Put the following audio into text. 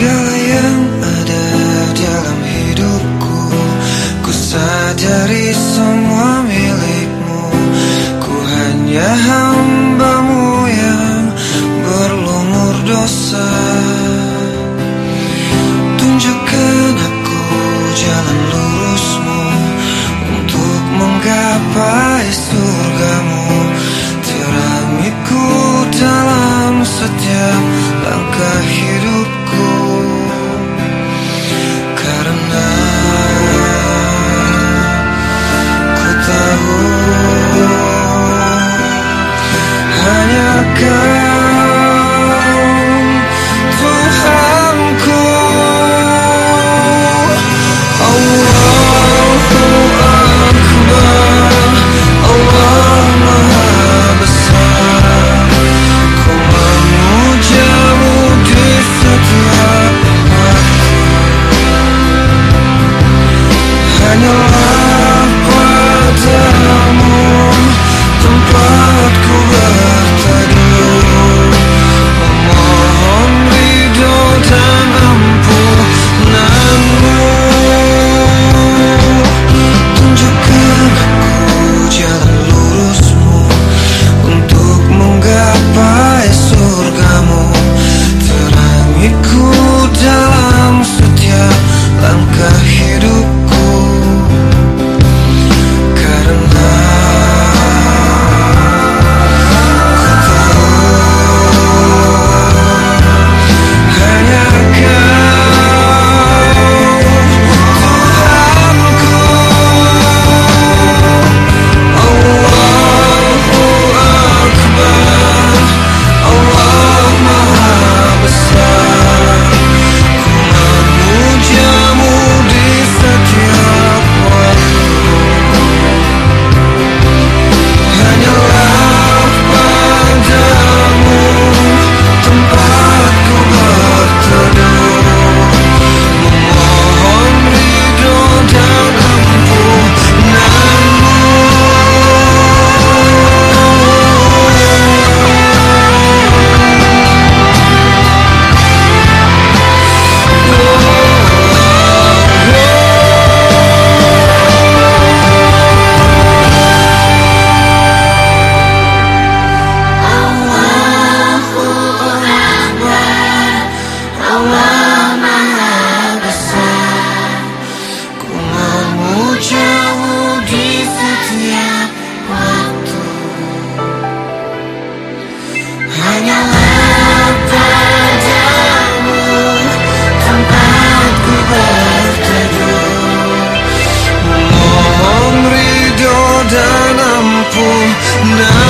Segala yang ada dalam hidupku Ku sadari semua milikmu. Ku hanya hambamu yang berlumur dosa. Tunjukkan don't now.